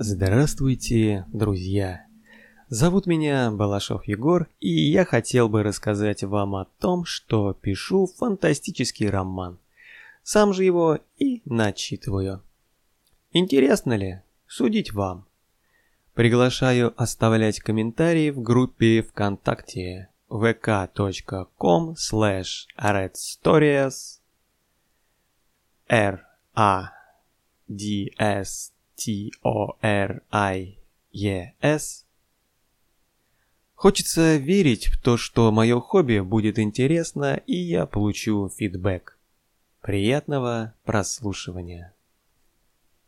Здравствуйте, друзья! Зовут меня Балашов Егор, и я хотел бы рассказать вам о том, что пишу фантастический роман. Сам же его и начитываю. Интересно ли? Судить вам. Приглашаю оставлять комментарии в группе ВКонтакте vk.com slash redstories r a d s t o r i e s Хочется верить в то, что мое хобби будет интересно и я получу фидбэк. Приятного прослушивания.